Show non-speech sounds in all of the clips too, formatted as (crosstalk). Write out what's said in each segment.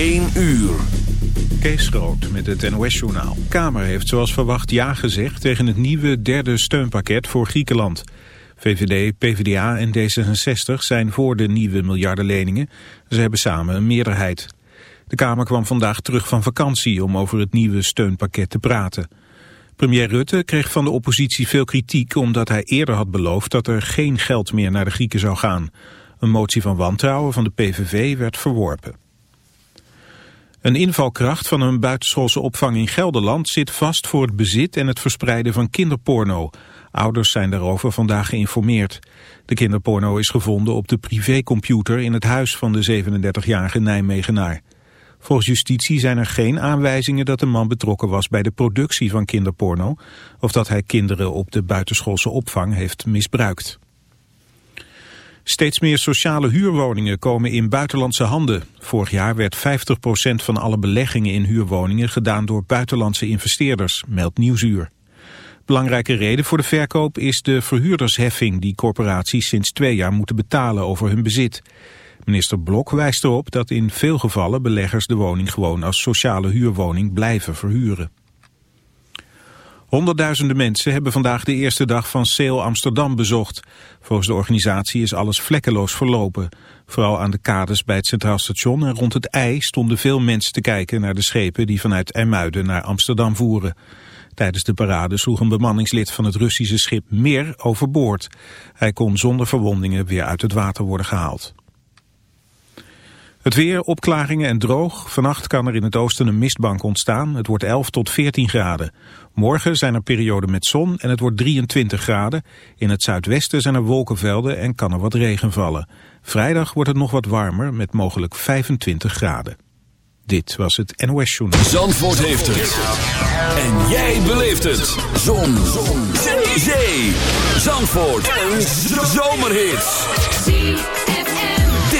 1 uur. Kees Groot met het NOS-journaal. Kamer heeft zoals verwacht ja gezegd tegen het nieuwe derde steunpakket voor Griekenland. VVD, PvdA en D66 zijn voor de nieuwe miljardenleningen. Ze hebben samen een meerderheid. De Kamer kwam vandaag terug van vakantie om over het nieuwe steunpakket te praten. Premier Rutte kreeg van de oppositie veel kritiek omdat hij eerder had beloofd dat er geen geld meer naar de Grieken zou gaan. Een motie van wantrouwen van de PVV werd verworpen. Een invalkracht van een buitenschoolse opvang in Gelderland zit vast voor het bezit en het verspreiden van kinderporno. Ouders zijn daarover vandaag geïnformeerd. De kinderporno is gevonden op de privécomputer in het huis van de 37-jarige Nijmegenaar. Volgens justitie zijn er geen aanwijzingen dat de man betrokken was bij de productie van kinderporno of dat hij kinderen op de buitenschoolse opvang heeft misbruikt. Steeds meer sociale huurwoningen komen in buitenlandse handen. Vorig jaar werd 50% van alle beleggingen in huurwoningen gedaan door buitenlandse investeerders, meldt Nieuwsuur. Belangrijke reden voor de verkoop is de verhuurdersheffing die corporaties sinds twee jaar moeten betalen over hun bezit. Minister Blok wijst erop dat in veel gevallen beleggers de woning gewoon als sociale huurwoning blijven verhuren. Honderdduizenden mensen hebben vandaag de eerste dag van Sail Amsterdam bezocht. Volgens de organisatie is alles vlekkeloos verlopen. Vooral aan de kades bij het Centraal Station en rond het IJ stonden veel mensen te kijken naar de schepen die vanuit Ermuiden naar Amsterdam voeren. Tijdens de parade sloeg een bemanningslid van het Russische schip Meer overboord. Hij kon zonder verwondingen weer uit het water worden gehaald. Het weer, opklaringen en droog. Vannacht kan er in het oosten een mistbank ontstaan. Het wordt 11 tot 14 graden. Morgen zijn er perioden met zon en het wordt 23 graden. In het zuidwesten zijn er wolkenvelden en kan er wat regen vallen. Vrijdag wordt het nog wat warmer met mogelijk 25 graden. Dit was het NOS Journal. Zandvoort heeft het. En jij beleeft het. Zon. zon. Zee. Zandvoort. Een zomerhit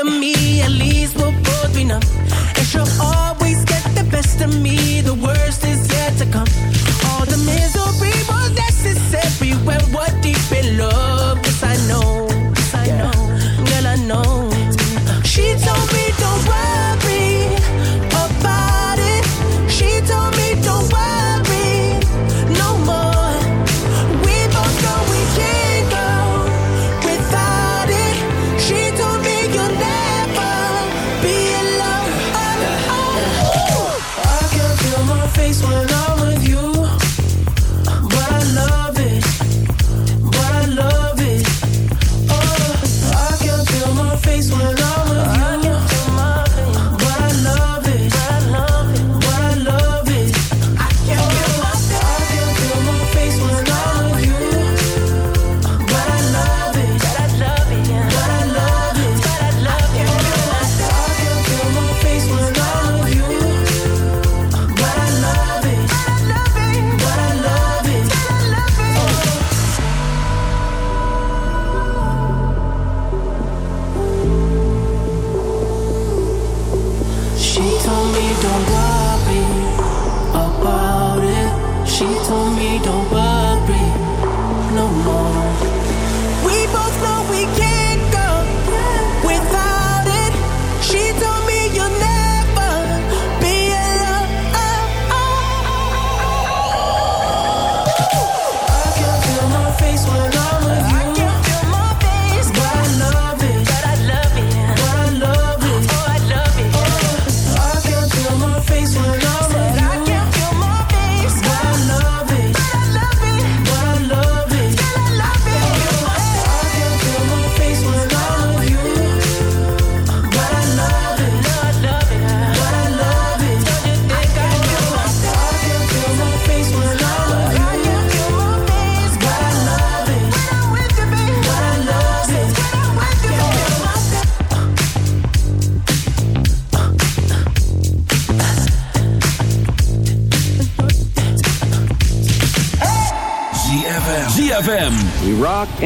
of me, at least we'll both be numb. And she'll always get the best of me, the worst is yet to come.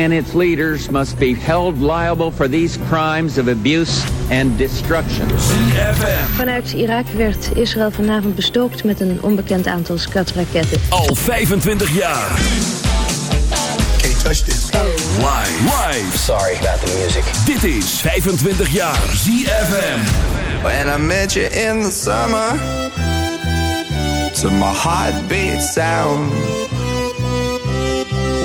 and its leaders must be held liable for these crimes of abuse and destruction. Vanuit Irak werd Israël vanavond bestookt met een onbekend aantal skatraketten. Al 25 jaar. Can't touch this. Live. Live. Sorry about the music. Dit is 25 jaar ZFM. When I met you in the summer, to my heartbeat sound.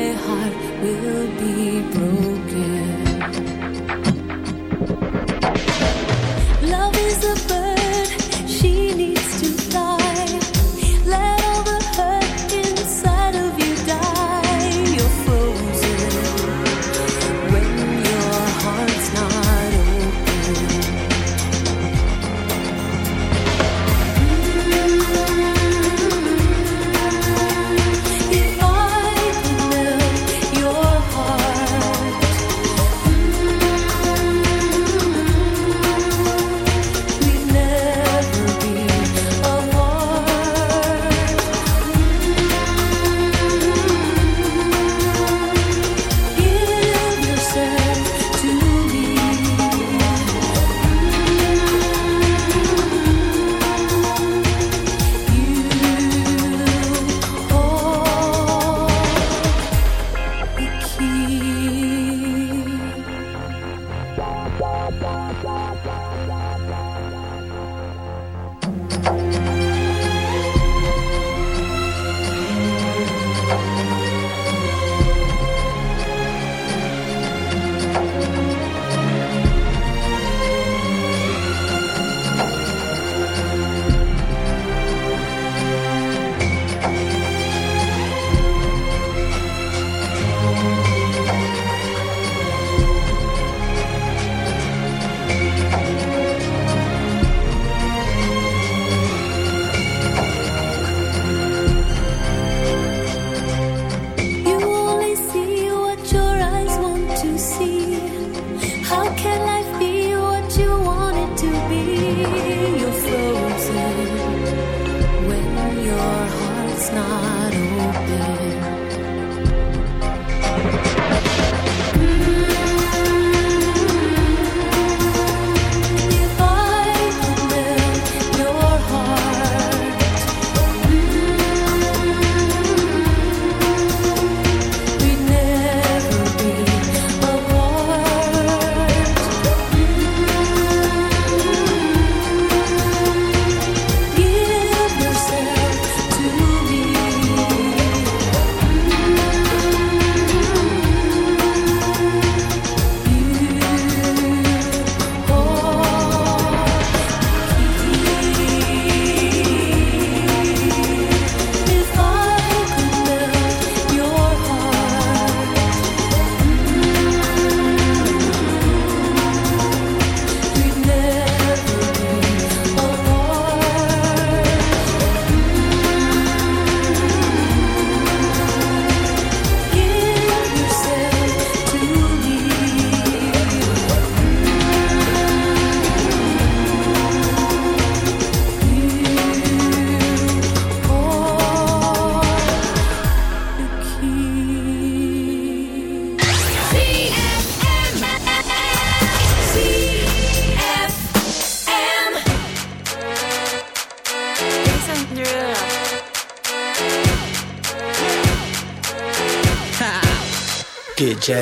My heart will be broken.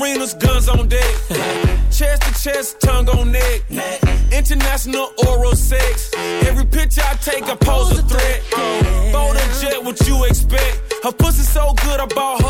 Arenas, guns on deck. (laughs) chest to chest, tongue on neck. International oral sex. Every picture I take, I pose a threat. Bold and jet, what you expect? Her pussy so good, I bought her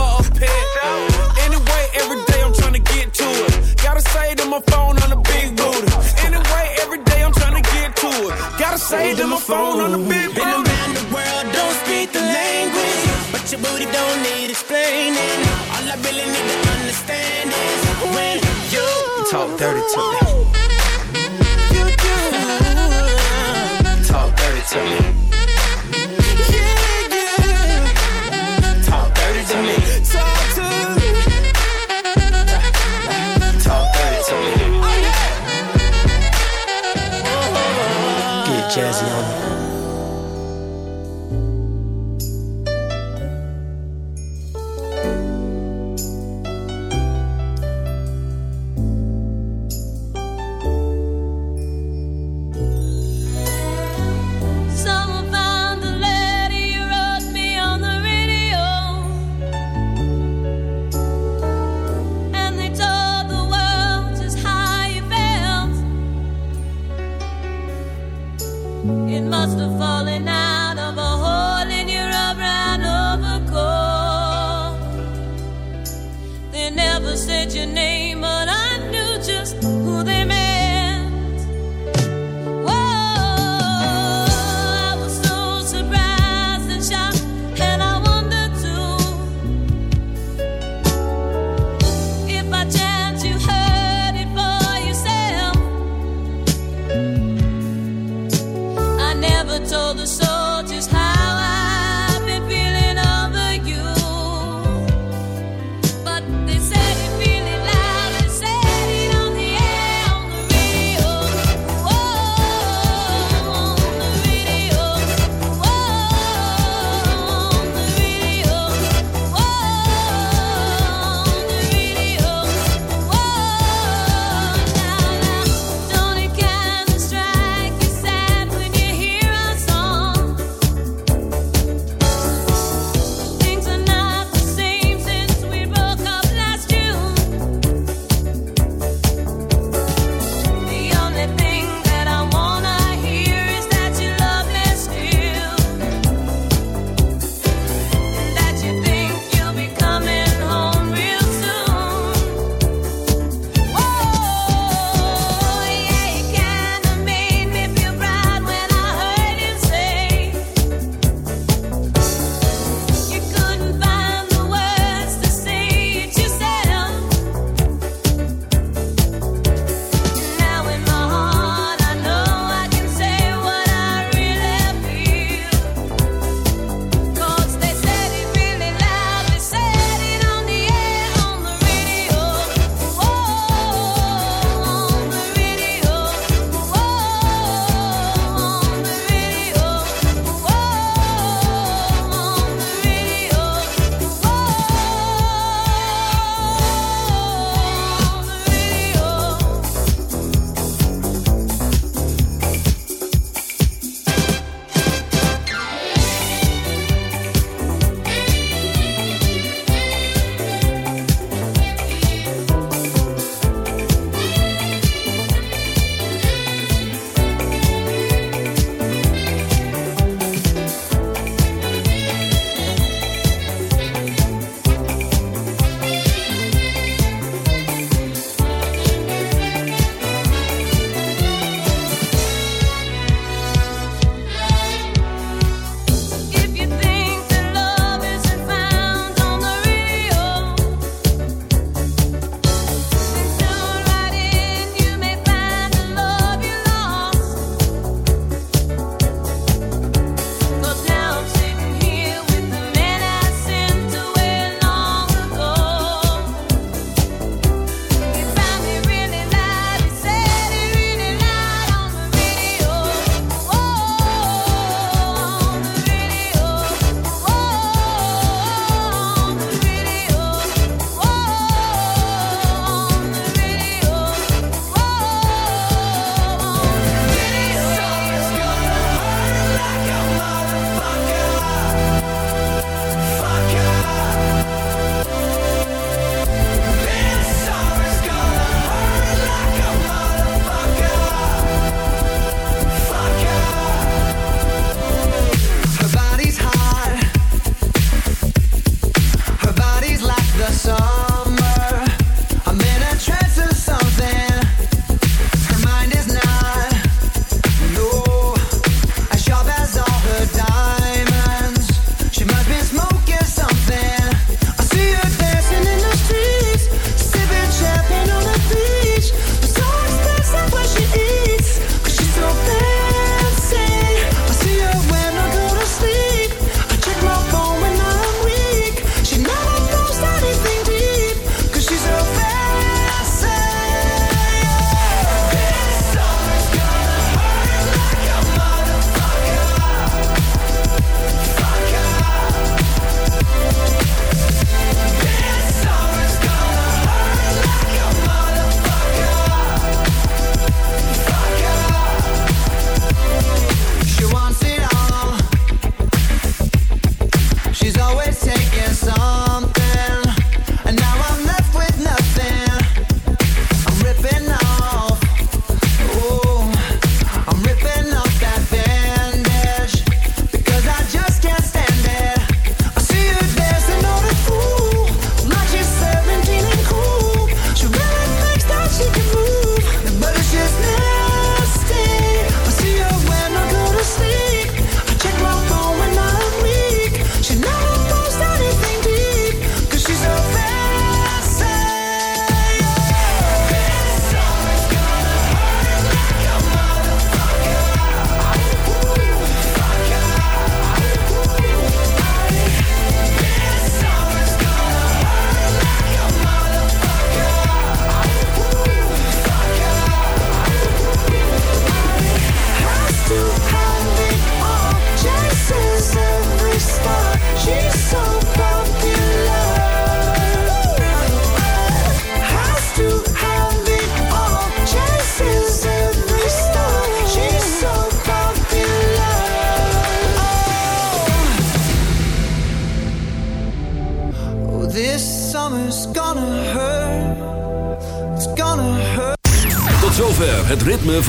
dirty to me.